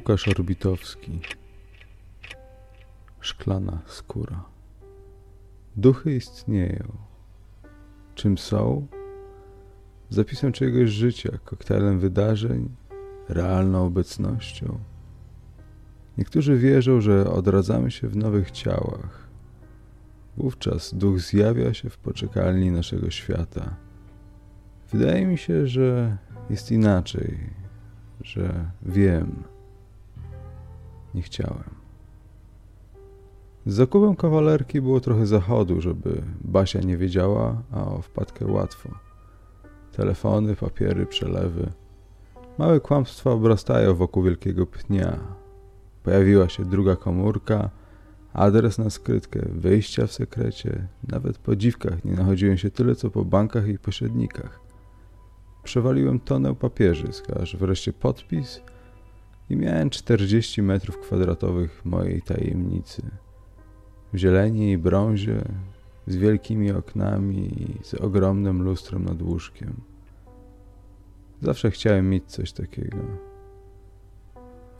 Łukasz Orbitowski Szklana skóra Duchy istnieją. Czym są? Zapisem czegoś życia, koktajlem wydarzeń, realną obecnością. Niektórzy wierzą, że odradzamy się w nowych ciałach. Wówczas duch zjawia się w poczekalni naszego świata. Wydaje mi się, że jest inaczej, że wiem nie chciałem. Z zakupem kawalerki było trochę zachodu, żeby Basia nie wiedziała, a o wpadkę łatwo. Telefony, papiery, przelewy. Małe kłamstwa obrastają wokół wielkiego pnia. Pojawiła się druga komórka, adres na skrytkę, wyjścia w sekrecie. Nawet po dziwkach nie nachodziłem się tyle, co po bankach i pośrednikach. Przewaliłem tonę papierzysk, aż wreszcie podpis – i miałem 40 metrów kwadratowych mojej tajemnicy. W zieleni i brązie, z wielkimi oknami i z ogromnym lustrem nad łóżkiem. Zawsze chciałem mieć coś takiego.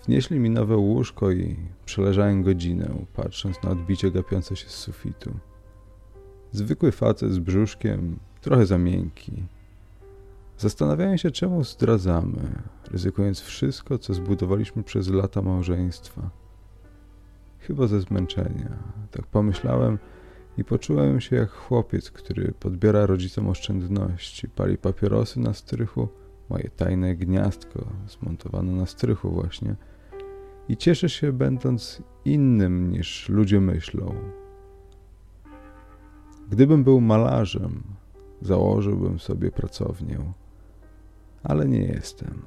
Wnieśli mi nowe łóżko i przeleżałem godzinę, patrząc na odbicie gapiące się z sufitu. Zwykły facet z brzuszkiem, trochę za miękki, Zastanawiałem się, czemu zdradzamy, ryzykując wszystko, co zbudowaliśmy przez lata małżeństwa. Chyba ze zmęczenia. Tak pomyślałem i poczułem się jak chłopiec, który podbiera rodzicom oszczędności, pali papierosy na strychu, moje tajne gniazdko zmontowane na strychu właśnie i cieszy się będąc innym niż ludzie myślą. Gdybym był malarzem, założyłbym sobie pracownię ale nie jestem.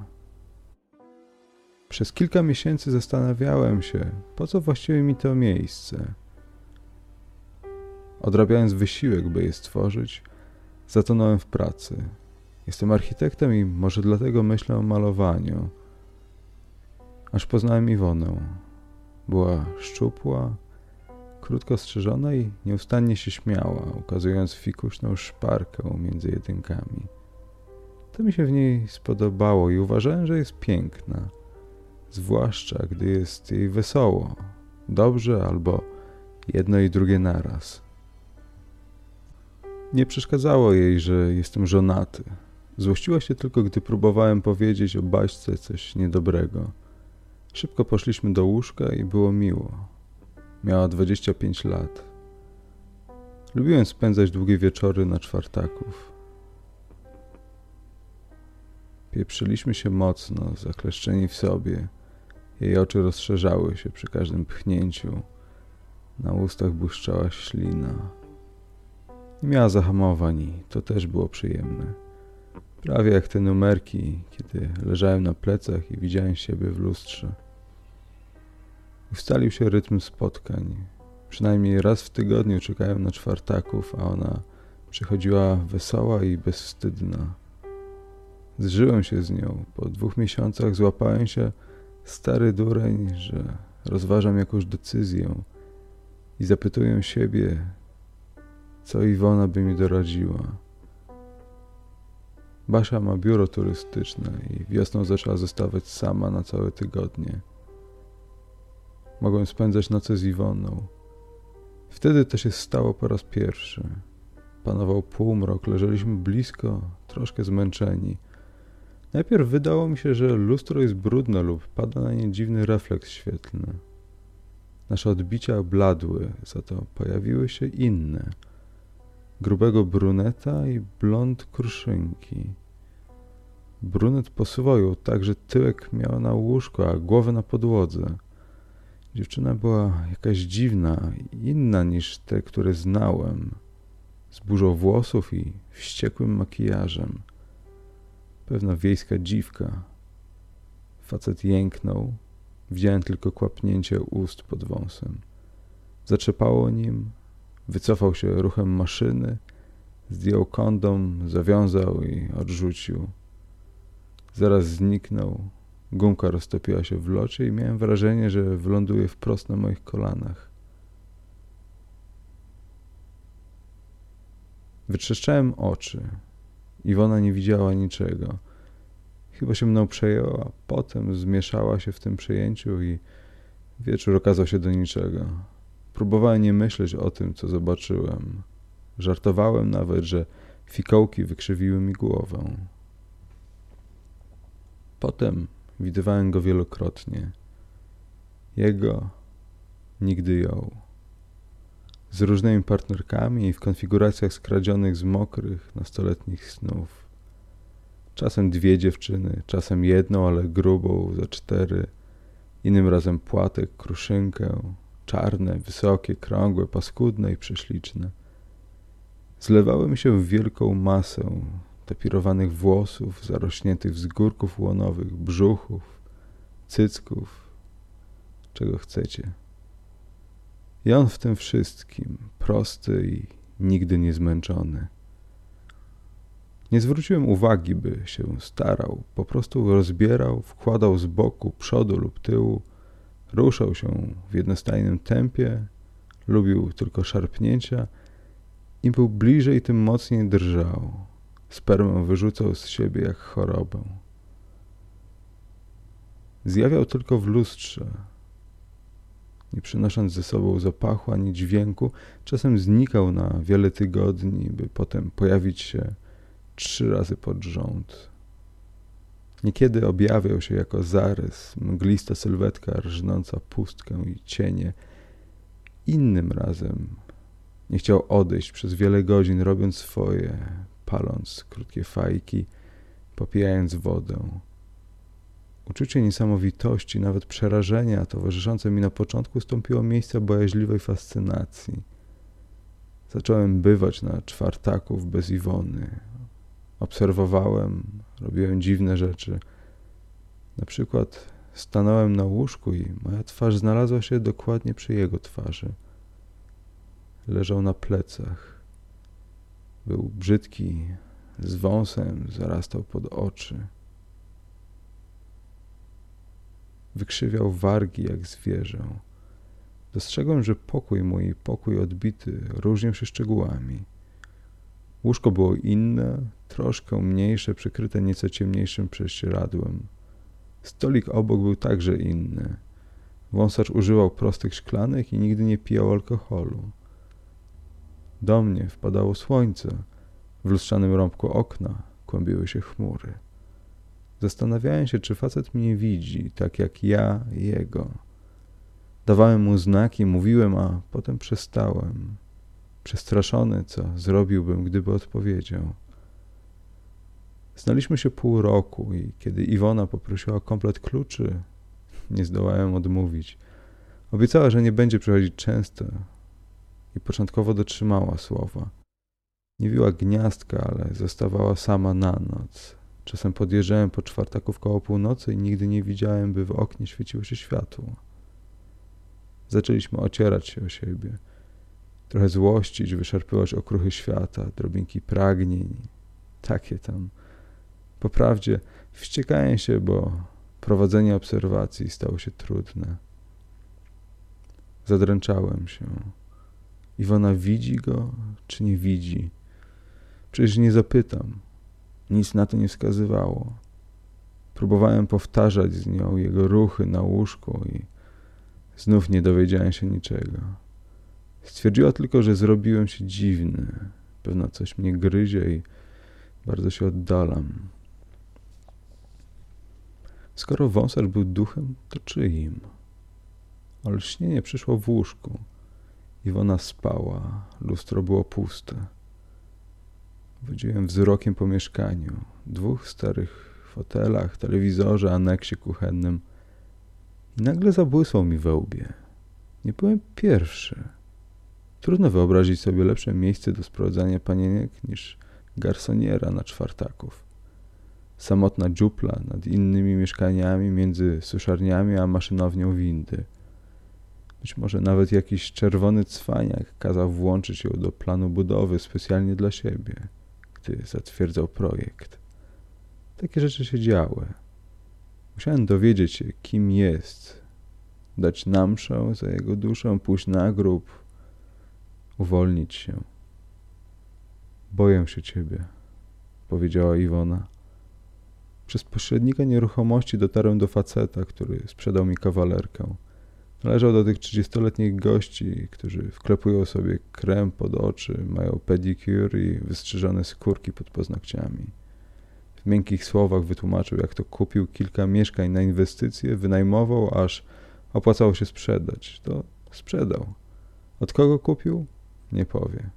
Przez kilka miesięcy zastanawiałem się, po co właściwie mi to miejsce. Odrabiając wysiłek, by je stworzyć, zatonąłem w pracy. Jestem architektem i może dlatego myślę o malowaniu. Aż poznałem Iwonę. Była szczupła, krótko strzyżona i nieustannie się śmiała, ukazując fikuśną szparkę między jedynkami. To mi się w niej spodobało i uważałem, że jest piękna. Zwłaszcza gdy jest jej wesoło, dobrze albo jedno i drugie naraz. Nie przeszkadzało jej, że jestem żonaty. Złościła się tylko, gdy próbowałem powiedzieć o baśce coś niedobrego. Szybko poszliśmy do łóżka i było miło. Miała 25 lat. Lubiłem spędzać długie wieczory na czwartaków. Pieprzyliśmy się mocno, zakleszczeni w sobie. Jej oczy rozszerzały się przy każdym pchnięciu. Na ustach błyszczała ślina. Nie miała zahamowań to też było przyjemne. Prawie jak te numerki, kiedy leżałem na plecach i widziałem siebie w lustrze. Ustalił się rytm spotkań. Przynajmniej raz w tygodniu czekałem na czwartaków, a ona przychodziła wesoła i bezwstydna. Zżyłem się z nią. Po dwóch miesiącach złapałem się stary dureń, że rozważam jakąś decyzję i zapytuję siebie, co Iwona by mi doradziła. Basia ma biuro turystyczne i wiosną zaczęła zostawać sama na całe tygodnie. Mogłem spędzać noce z Iwoną. Wtedy to się stało po raz pierwszy. Panował półmrok, leżeliśmy blisko, troszkę zmęczeni – Najpierw wydało mi się, że lustro jest brudne lub pada na nie dziwny refleks świetlny. Nasze odbicia bladły, za to pojawiły się inne. Grubego bruneta i blond kruszynki. Brunet posuwał ją tak, że tyłek miał na łóżku, a głowę na podłodze. Dziewczyna była jakaś dziwna, inna niż te, które znałem, z burzą włosów i wściekłym makijażem. Pewna wiejska dziwka. Facet jęknął, widziałem tylko kłapnięcie ust pod wąsem. Zatrzepało nim, wycofał się ruchem maszyny, zdjął kondom, zawiązał i odrzucił. Zaraz zniknął, Gumka roztopiła się w locie i miałem wrażenie, że wyląduje wprost na moich kolanach. Wytrzeszczałem oczy. Iwona nie widziała niczego. Chyba się mną przejęła, potem zmieszała się w tym przejęciu i wieczór okazał się do niczego. Próbowałem nie myśleć o tym, co zobaczyłem. Żartowałem nawet, że fikołki wykrzywiły mi głowę. Potem Widywałem go wielokrotnie. Jego nigdy ją. Z różnymi partnerkami i w konfiguracjach skradzionych z mokrych, nastoletnich snów. Czasem dwie dziewczyny, czasem jedną, ale grubą, za cztery. Innym razem płatek, kruszynkę, czarne, wysokie, krągłe, paskudne i prześliczne. Zlewały mi się w wielką masę, tapirowanych włosów, zarośniętych wzgórków łonowych, brzuchów, cycków, czego chcecie. I on w tym wszystkim, prosty i nigdy nie zmęczony. Nie zwróciłem uwagi, by się starał, po prostu rozbierał, wkładał z boku, przodu lub tyłu, ruszał się w jednostajnym tempie, lubił tylko szarpnięcia, im był bliżej, tym mocniej drżał. Spermę wyrzucał z siebie jak chorobę. Zjawiał tylko w lustrze, nie przynosząc ze sobą zapachu ani dźwięku, czasem znikał na wiele tygodni, by potem pojawić się trzy razy pod rząd. Niekiedy objawiał się jako zarys, mglista sylwetka rżnąca pustkę i cienie. Innym razem nie chciał odejść przez wiele godzin, robiąc swoje, paląc krótkie fajki, popijając wodę. Uczucie niesamowitości, nawet przerażenia towarzyszące mi na początku stąpiło miejsca bojaźliwej fascynacji. Zacząłem bywać na czwartaków bez Iwony. Obserwowałem, robiłem dziwne rzeczy. Na przykład stanąłem na łóżku i moja twarz znalazła się dokładnie przy jego twarzy. Leżał na plecach. Był brzydki, z wąsem, zarastał pod oczy. Wykrzywiał wargi jak zwierzę. Dostrzegłem, że pokój mój, pokój odbity, różnił się szczegółami. Łóżko było inne, troszkę mniejsze, przykryte nieco ciemniejszym prześcieradłem. Stolik obok był także inny. Wąsacz używał prostych szklanek i nigdy nie pijał alkoholu. Do mnie wpadało słońce. W lustrzanym rąbku okna kłębiły się chmury. Zastanawiałem się, czy facet mnie widzi, tak jak ja jego. Dawałem mu znaki, mówiłem, a potem przestałem. Przestraszony, co zrobiłbym, gdyby odpowiedział. Znaliśmy się pół roku i kiedy Iwona poprosiła komplet kluczy, nie zdołałem odmówić. Obiecała, że nie będzie przychodzić często, i początkowo dotrzymała słowa. Nie wiła gniazdka, ale zostawała sama na noc. Czasem podjeżdżałem po czwartaku w koło północy i nigdy nie widziałem, by w oknie świeciło się światło. Zaczęliśmy ocierać się o siebie. Trochę złościć, wyszarpywać okruchy świata, drobinki pragnień. Takie tam. Po prawdzie wściekałem się, bo prowadzenie obserwacji stało się trudne. Zadręczałem się. Iwona widzi go, czy nie widzi? Przecież nie zapytam. Nic na to nie wskazywało. Próbowałem powtarzać z nią jego ruchy na łóżku i znów nie dowiedziałem się niczego. Stwierdziła tylko, że zrobiłem się dziwny. Pewno coś mnie gryzie i bardzo się oddalam. Skoro wąsacz był duchem, to czyim? Ale śnienie przyszło w łóżku. Iwona spała, lustro było puste. Wodziłem wzrokiem po mieszkaniu. Dwóch starych fotelach, telewizorze, aneksie kuchennym. I nagle zabłysło mi we łbie. Nie byłem pierwszy. Trudno wyobrazić sobie lepsze miejsce do sprowadzania panieniek niż garsoniera na czwartaków. Samotna dziupla nad innymi mieszkaniami między suszarniami a maszynownią windy. Być może nawet jakiś czerwony cwaniak kazał włączyć ją do planu budowy specjalnie dla siebie, gdy zatwierdzał projekt. Takie rzeczy się działy. Musiałem dowiedzieć się, kim jest, dać namszę za jego duszę, pójść na grób, uwolnić się. Boję się ciebie, powiedziała Iwona. Przez pośrednika nieruchomości dotarłem do faceta, który sprzedał mi kawalerkę. Należał do tych trzydziestoletnich gości, którzy wklepują sobie krem pod oczy, mają pedicure i wystrzyżone skórki pod paznokciami. W miękkich słowach wytłumaczył, jak to kupił kilka mieszkań na inwestycje, wynajmował, aż opłacało się sprzedać. To sprzedał. Od kogo kupił? Nie powie.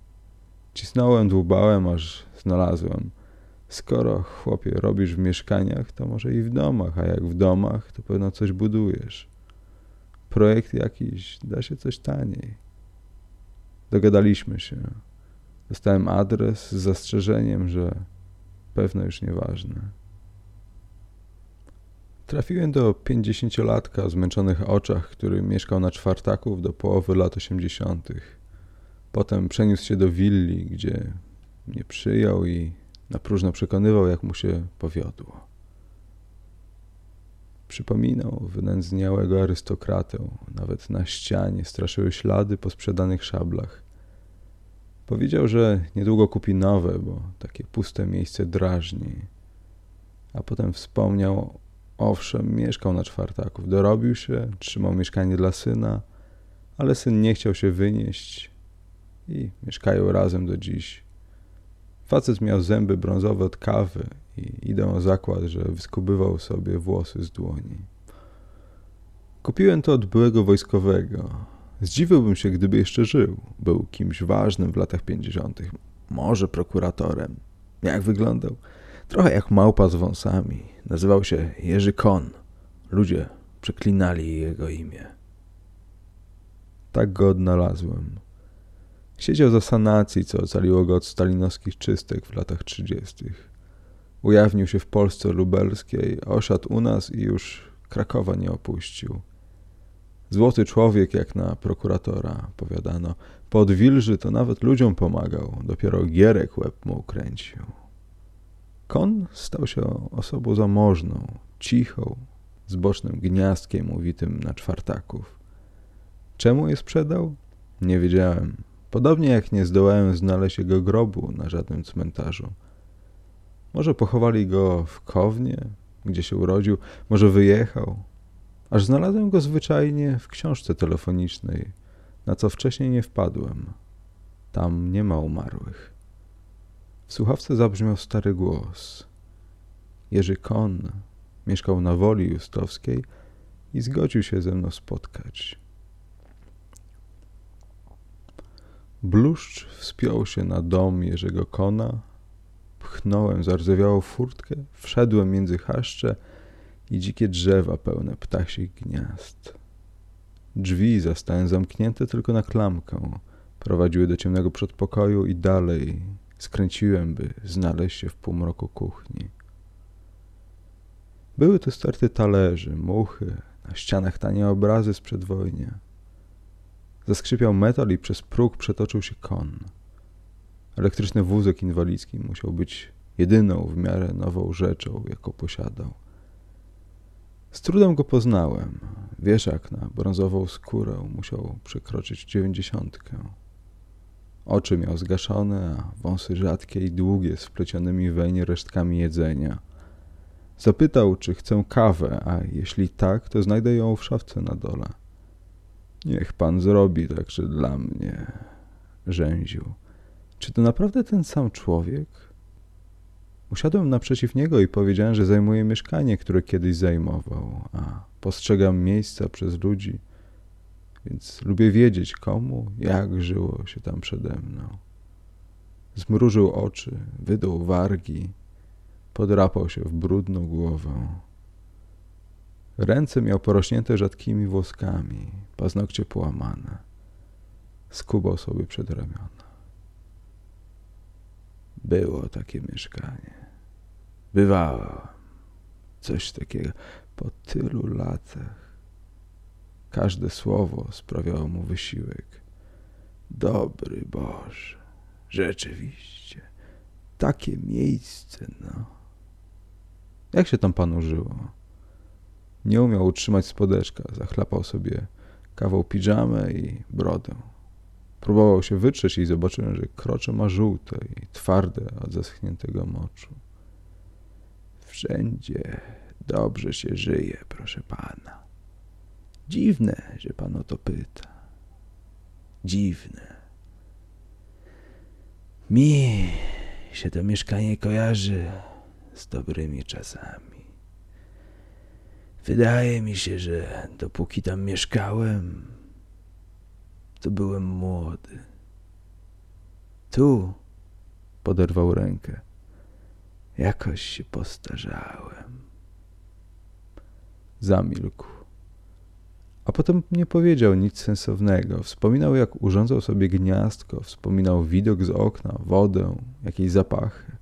Cisnąłem, dłubałem, aż znalazłem. Skoro, chłopie, robisz w mieszkaniach, to może i w domach, a jak w domach, to pewno coś budujesz. Projekt jakiś, da się coś taniej. Dogadaliśmy się. Dostałem adres z zastrzeżeniem, że pewno już nieważne. Trafiłem do pięćdziesięciolatka o zmęczonych oczach, który mieszkał na czwartaków do połowy lat osiemdziesiątych. Potem przeniósł się do willi, gdzie mnie przyjął i na próżno przekonywał, jak mu się powiodło. Przypominał wynędzniałego arystokratę, nawet na ścianie straszyły ślady po sprzedanych szablach. Powiedział, że niedługo kupi nowe, bo takie puste miejsce drażni. A potem wspomniał, owszem, mieszkał na czwartaków, dorobił się, trzymał mieszkanie dla syna, ale syn nie chciał się wynieść i mieszkają razem do dziś. Facet miał zęby brązowe od kawy i idę o zakład, że wyskubywał sobie włosy z dłoni. Kupiłem to od byłego wojskowego. Zdziwiłbym się, gdyby jeszcze żył. Był kimś ważnym w latach pięćdziesiątych. Może prokuratorem. Jak wyglądał? Trochę jak małpa z wąsami. Nazywał się Jerzy Kon. Ludzie przeklinali jego imię. Tak go odnalazłem. Siedział za sanacji, co ocaliło go od stalinowskich czystek w latach trzydziestych. Ujawnił się w Polsce lubelskiej, osiadł u nas i już Krakowa nie opuścił. Złoty człowiek jak na prokuratora, powiadano. Po odwilży to nawet ludziom pomagał, dopiero Gierek łeb mu kręcił. Kon stał się osobą zamożną, cichą, z bocznym gniazdkiem uwitym na czwartaków. Czemu je sprzedał? Nie wiedziałem. Podobnie jak nie zdołałem znaleźć jego grobu na żadnym cmentarzu. Może pochowali go w Kownie, gdzie się urodził, może wyjechał. Aż znalazłem go zwyczajnie w książce telefonicznej, na co wcześniej nie wpadłem. Tam nie ma umarłych. W słuchawce zabrzmiał stary głos. Jerzy Kon mieszkał na Woli Justowskiej i zgodził się ze mną spotkać. Bluszcz wspiął się na dom Jerzego Kona, pchnąłem zardzewiałą furtkę, wszedłem między chaszcze i dzikie drzewa pełne ptasich gniazd. Drzwi zastałem zamknięte tylko na klamkę, prowadziły do ciemnego przedpokoju i dalej skręciłem, by znaleźć się w półmroku kuchni. Były tu sterty talerzy, muchy, na ścianach tanie obrazy z przedwojnia. Zaskrzypiał metal i przez próg przetoczył się kon. Elektryczny wózek inwalidzki musiał być jedyną w miarę nową rzeczą, jaką posiadał. Z trudem go poznałem. Wieszak na brązową skórę musiał przekroczyć dziewięćdziesiątkę. Oczy miał zgaszone, a wąsy rzadkie i długie z wplecionymi weń resztkami jedzenia. Zapytał, czy chcę kawę, a jeśli tak, to znajdę ją w szafce na dole. Niech pan zrobi także dla mnie, rzęził. Czy to naprawdę ten sam człowiek? Usiadłem naprzeciw niego i powiedziałem, że zajmuję mieszkanie, które kiedyś zajmował, a postrzegam miejsca przez ludzi, więc lubię wiedzieć komu, jak żyło się tam przede mną. Zmrużył oczy, wydał wargi, podrapał się w brudną głowę. Ręce miał porośnięte rzadkimi włoskami, paznokcie połamane. Skubał sobie przed ramiona. Było takie mieszkanie. Bywało coś takiego po tylu latach. Każde słowo sprawiało mu wysiłek. Dobry Boże, rzeczywiście, takie miejsce, no. Jak się tam panu żyło? Nie umiał utrzymać spodeczka, zachlapał sobie kawał piżamy i brodę. Próbował się wytrzeć i zobaczyłem, że krocze ma żółte i twarde od zaschniętego moczu. Wszędzie dobrze się żyje, proszę pana. Dziwne, że pan o to pyta. Dziwne. Mi się to mieszkanie kojarzy z dobrymi czasami. Wydaje mi się, że dopóki tam mieszkałem, byłem młody. Tu poderwał rękę. Jakoś się postarzałem. Zamilkł. A potem nie powiedział nic sensownego. Wspominał, jak urządzał sobie gniazdko, wspominał widok z okna, wodę, jakieś zapachy.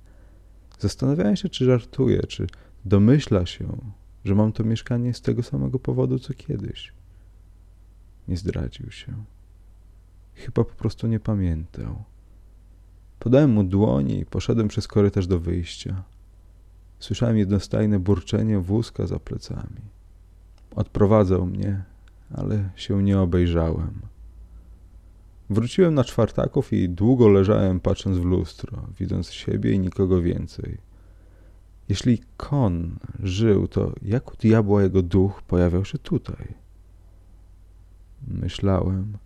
Zastanawiałem się, czy żartuje, czy domyśla się, że mam to mieszkanie z tego samego powodu, co kiedyś. Nie zdradził się. Chyba po prostu nie pamiętał. Podałem mu dłoń i poszedłem przez korytarz do wyjścia. Słyszałem jednostajne burczenie wózka za plecami. Odprowadzał mnie, ale się nie obejrzałem. Wróciłem na czwartaków i długo leżałem patrząc w lustro, widząc siebie i nikogo więcej. Jeśli kon żył, to jak u diabła jego duch pojawiał się tutaj? Myślałem,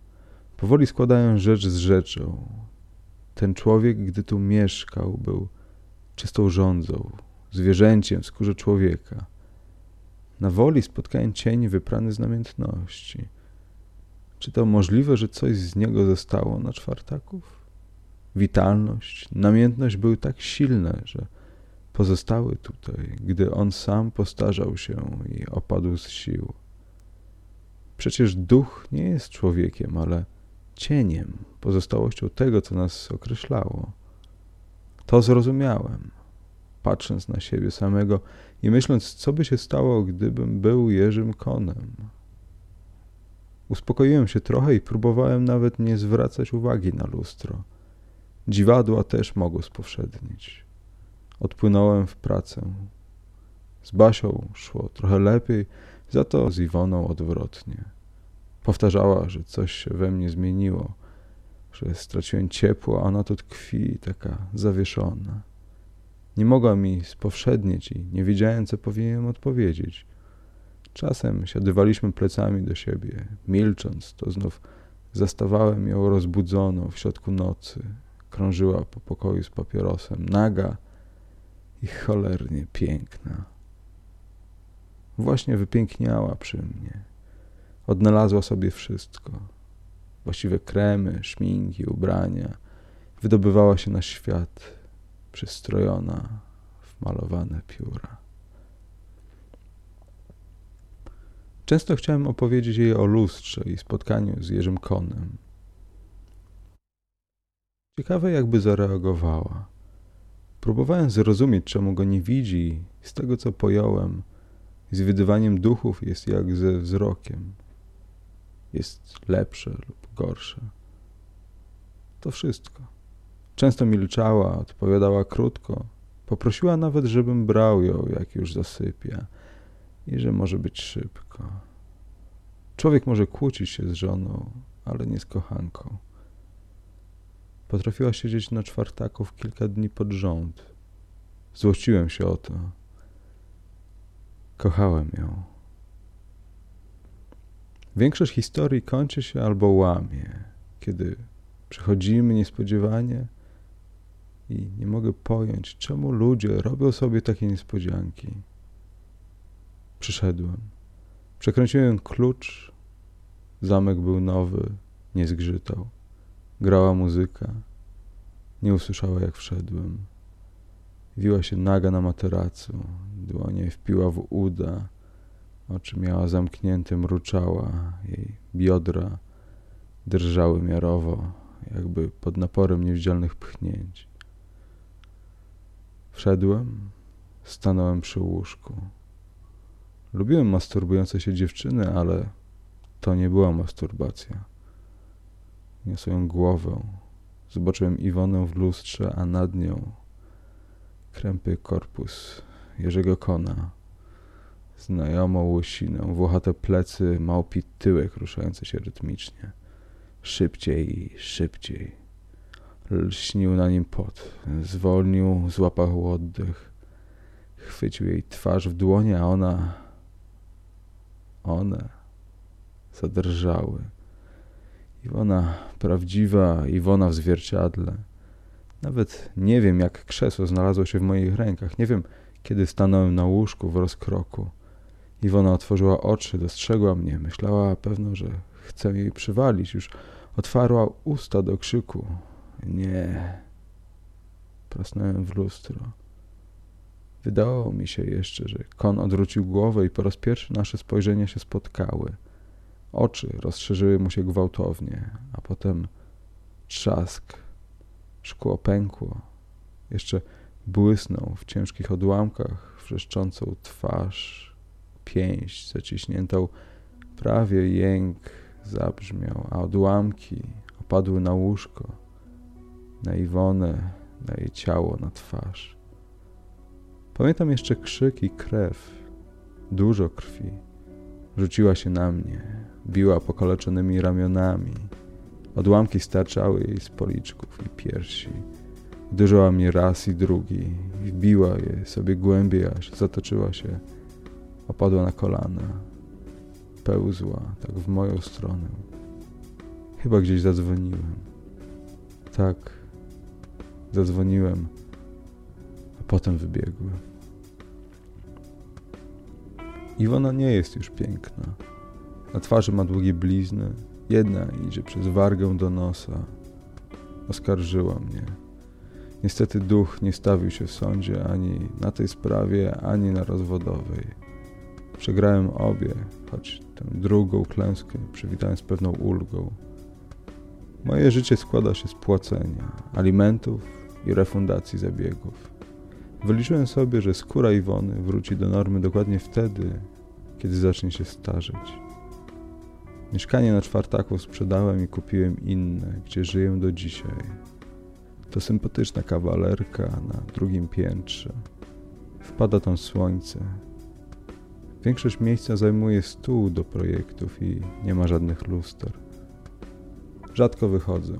powoli składając rzecz z rzeczą. Ten człowiek, gdy tu mieszkał, był czystą rządzą, zwierzęciem w skórze człowieka. Na woli spotkałem cień wyprany z namiętności. Czy to możliwe, że coś z niego zostało na czwartaków? Witalność, namiętność były tak silne, że pozostały tutaj, gdy on sam postarzał się i opadł z sił. Przecież duch nie jest człowiekiem, ale cieniem, pozostałością tego, co nas określało. To zrozumiałem, patrząc na siebie samego i myśląc, co by się stało, gdybym był Jerzym Konem. Uspokoiłem się trochę i próbowałem nawet nie zwracać uwagi na lustro. Dziwadła też mogło spowszednić. Odpłynąłem w pracę. Z Basią szło trochę lepiej, za to z Iwoną odwrotnie. Powtarzała, że coś się we mnie zmieniło, że straciłem ciepło, a ona tu tkwi, taka zawieszona. Nie mogła mi spowszednieć i nie wiedziałem, co powinienem odpowiedzieć. Czasem siadywaliśmy plecami do siebie, milcząc, to znów zastawałem ją rozbudzoną w środku nocy. Krążyła po pokoju z papierosem, naga i cholernie piękna. Właśnie wypiękniała przy mnie. Odnalazła sobie wszystko. Właściwe kremy, szminki, ubrania. Wydobywała się na świat, przystrojona w malowane pióra. Często chciałem opowiedzieć jej o lustrze i spotkaniu z Jerzym Konem. Ciekawe, jakby zareagowała. Próbowałem zrozumieć, czemu go nie widzi, z tego co pojąłem, z wydywaniem duchów jest jak ze wzrokiem. Jest lepsze lub gorsze. To wszystko. Często milczała, odpowiadała krótko. Poprosiła nawet, żebym brał ją, jak już zasypia, i że może być szybko. Człowiek może kłócić się z żoną, ale nie z kochanką. Potrafiła siedzieć na czwartaków kilka dni pod rząd. Złościłem się o to. Kochałem ją. Większość historii kończy się albo łamie, kiedy przychodzimy niespodziewanie I nie mogę pojąć, czemu ludzie robią sobie takie niespodzianki. Przyszedłem. Przekręciłem klucz. Zamek był nowy, nie zgrzytał. Grała muzyka. Nie usłyszała, jak wszedłem. Wiła się naga na materacu. Dłonie wpiła w uda. Oczy miała zamknięte, mruczała. Jej biodra drżały miarowo, jakby pod naporem niewidzialnych pchnięć. Wszedłem, stanąłem przy łóżku. Lubiłem masturbujące się dziewczyny, ale to nie była masturbacja. Niosłem głowę. Zobaczyłem Iwonę w lustrze, a nad nią krępy korpus Jerzego Kona, znajomą łysinę, włochate plecy, małpi tyłek ruszający się rytmicznie. Szybciej, szybciej. Lśnił na nim pot. Zwolnił, złapał oddech. Chwycił jej twarz w dłonie, a ona... One zadrżały. Iwona prawdziwa, Iwona w zwierciadle. Nawet nie wiem, jak krzesło znalazło się w moich rękach. Nie wiem, kiedy stanąłem na łóżku w rozkroku. Iwona otworzyła oczy, dostrzegła mnie. Myślała pewno, że chcę jej przywalić. Już otwarła usta do krzyku. Nie. Prasnąłem w lustro. Wydawało mi się jeszcze, że kon odwrócił głowę i po raz pierwszy nasze spojrzenia się spotkały. Oczy rozszerzyły mu się gwałtownie, a potem trzask. Szkło pękło. Jeszcze błysnął w ciężkich odłamkach wrzeszczącą twarz, pięść zaciśniętą, prawie jęk zabrzmiał, a odłamki opadły na łóżko, na Iwonę, na jej ciało, na twarz. Pamiętam jeszcze krzyk i krew, dużo krwi. Rzuciła się na mnie, biła pokaleczonymi ramionami. Odłamki starczały jej z policzków i piersi. Uderzyła mnie raz i drugi wbiła je sobie głębiej, aż zatoczyła się. Opadła na kolana. Pełzła tak w moją stronę. Chyba gdzieś zadzwoniłem. Tak, zadzwoniłem, a potem wybiegłem. Iwona nie jest już piękna. Na twarzy ma długie blizny. Jedna idzie przez wargę do nosa. Oskarżyła mnie. Niestety duch nie stawił się w sądzie ani na tej sprawie, ani na rozwodowej. Przegrałem obie, choć tę drugą klęskę przywitałem z pewną ulgą. Moje życie składa się z płacenia, alimentów i refundacji zabiegów. Wyliczyłem sobie, że skóra Iwony wróci do normy dokładnie wtedy, kiedy zacznie się starzeć. Mieszkanie na czwartaku sprzedałem i kupiłem inne, gdzie żyję do dzisiaj. To sympatyczna kawalerka na drugim piętrze. Wpada tam słońce. Większość miejsca zajmuje stół do projektów i nie ma żadnych luster. Rzadko wychodzę.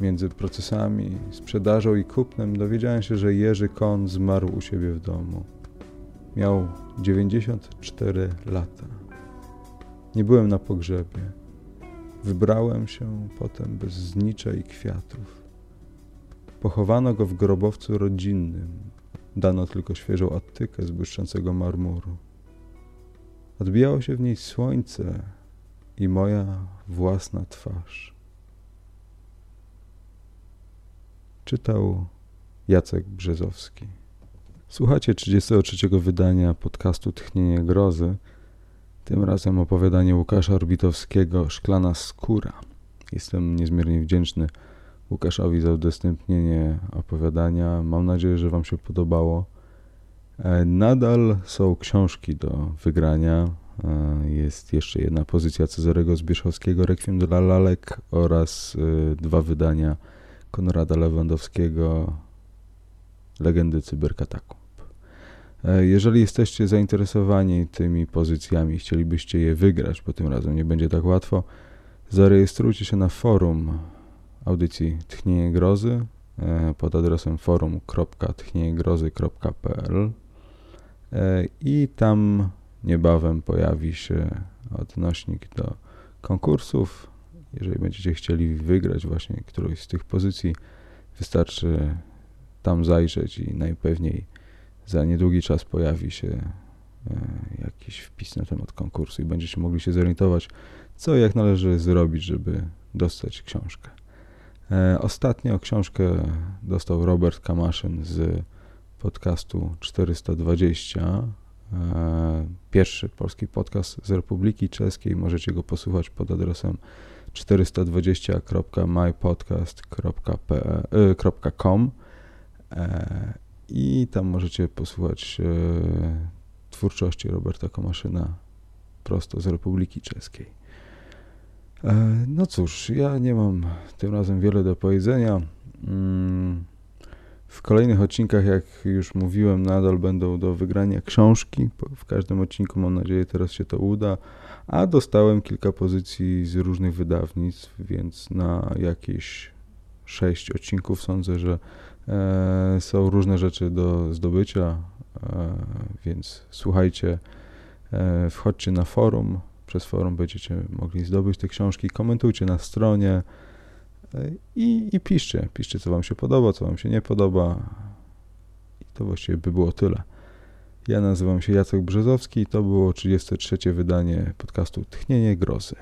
Między procesami, sprzedażą i kupnem dowiedziałem się, że Jerzy Kon zmarł u siebie w domu. Miał 94 lata. Nie byłem na pogrzebie. Wybrałem się potem bez znicza i kwiatów. Pochowano go w grobowcu rodzinnym. Dano tylko świeżą attykę z błyszczącego marmuru. Odbijało się w niej słońce i moja własna twarz. Czytał Jacek Brzezowski. Słuchacie 33 wydania podcastu Tchnienie Grozy. Tym razem opowiadanie Łukasza Orbitowskiego Szklana skóra. Jestem niezmiernie wdzięczny Łukaszowi za udostępnienie opowiadania. Mam nadzieję, że Wam się podobało. E, nadal są książki do wygrania. E, jest jeszcze jedna pozycja Cezarego Zbierzchowskiego, Rekwiem dla lalek oraz e, dwa wydania Konrada Lewandowskiego, Legendy Cyberkatakumb. Jeżeli jesteście zainteresowani tymi pozycjami, chcielibyście je wygrać, bo tym razem nie będzie tak łatwo, zarejestrujcie się na forum audycji Tchnienie Grozy pod adresem forum.tchnieniegrozy.pl i tam niebawem pojawi się odnośnik do konkursów. Jeżeli będziecie chcieli wygrać właśnie którąś z tych pozycji, wystarczy tam zajrzeć i najpewniej za niedługi czas pojawi się e, jakiś wpis na temat konkursu i będziecie mogli się zorientować, co jak należy zrobić, żeby dostać książkę. E, ostatnio książkę dostał Robert Kamaszyn z podcastu 420. E, pierwszy polski podcast z Republiki Czeskiej. Możecie go posłuchać pod adresem 420.mypodcast.com e, i tam możecie posłuchać twórczości Roberta Kamaszyna prosto z Republiki Czeskiej. No cóż, ja nie mam tym razem wiele do powiedzenia. W kolejnych odcinkach, jak już mówiłem, nadal będą do wygrania książki. W każdym odcinku, mam nadzieję, teraz się to uda. A dostałem kilka pozycji z różnych wydawnictw, więc na jakieś sześć odcinków sądzę, że e, są różne rzeczy do zdobycia. E, więc słuchajcie, e, wchodźcie na forum. Przez forum będziecie mogli zdobyć te książki. Komentujcie na stronie. I, I piszcie, piszcie, co Wam się podoba, co Wam się nie podoba. I to właściwie by było tyle. Ja nazywam się Jacek Brzezowski i to było 33. wydanie podcastu Tchnienie Grozy.